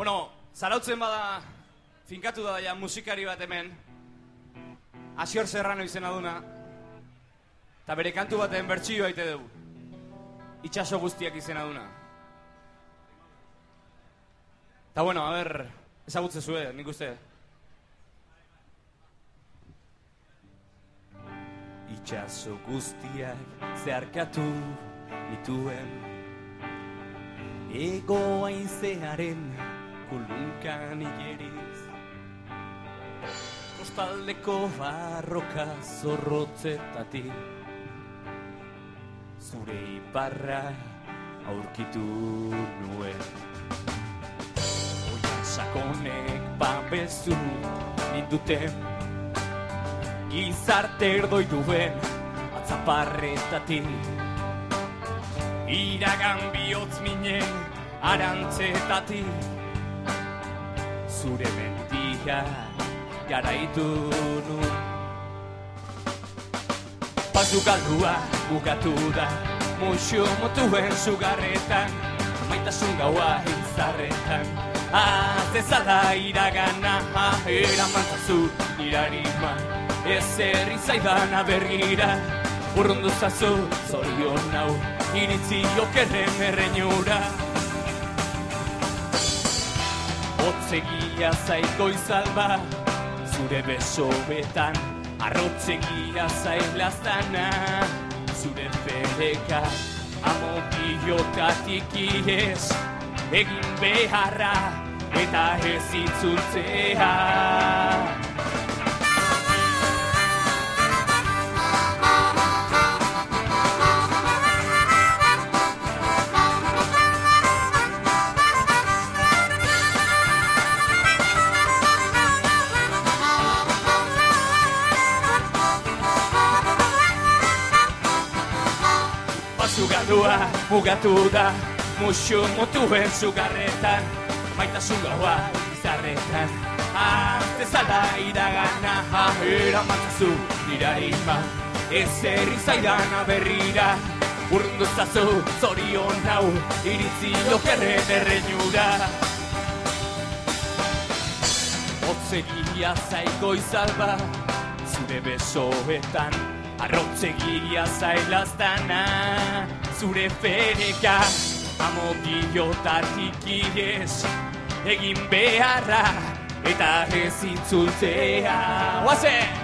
Bueno, zarautzen bada, finkatu da ja musikari bat hemen, Asior Serrano izena duna, eta bere kantu baten bertsioa ite dugu. Itxaso guztiak izena duna. Eta bueno, a ber, ezagutze zue, nik uste. Itxaso guztiak zeharkatu nituen Ego aizearen kulunkan igeriz Kostaldeko barroka zorrotzetatik Zure iparra aurkitu nuen. Oian sakonek babezu ninduten Gizarte erdoi duen atzaparretatik Iragan bihotz minen arantzetatik Zure mentia garaitu nun Pasu galdua bukatu da Muxu motuen sugarretan Maitasun gaua izarretan. Azezala iragana Eramantzazu irarima. Ez herri zaidana bergira Urrundu zazu zorion nau Iritzi okerren erreinura Otzegia zaiko izalba Zure besobetan Arrotzegia zailaztana Zure fereka Amo pilotatik iez Egin beharra Eta ez itzultzea Pasugandua mugatu da Muxu motuen sugarretan Maitasun gaua izarretan. Aztezala iragana Eramatzazu nira ima Ez herri zaidana berrira. Urrundu zazu zorion nau Iritzi okerren erreinura Otzegia zaiko izalba Zure besoetan Arrotzegia zailaztana Zure fereka Amo pilotatik iez Egin beharra Eta ez itzultzea Oazen!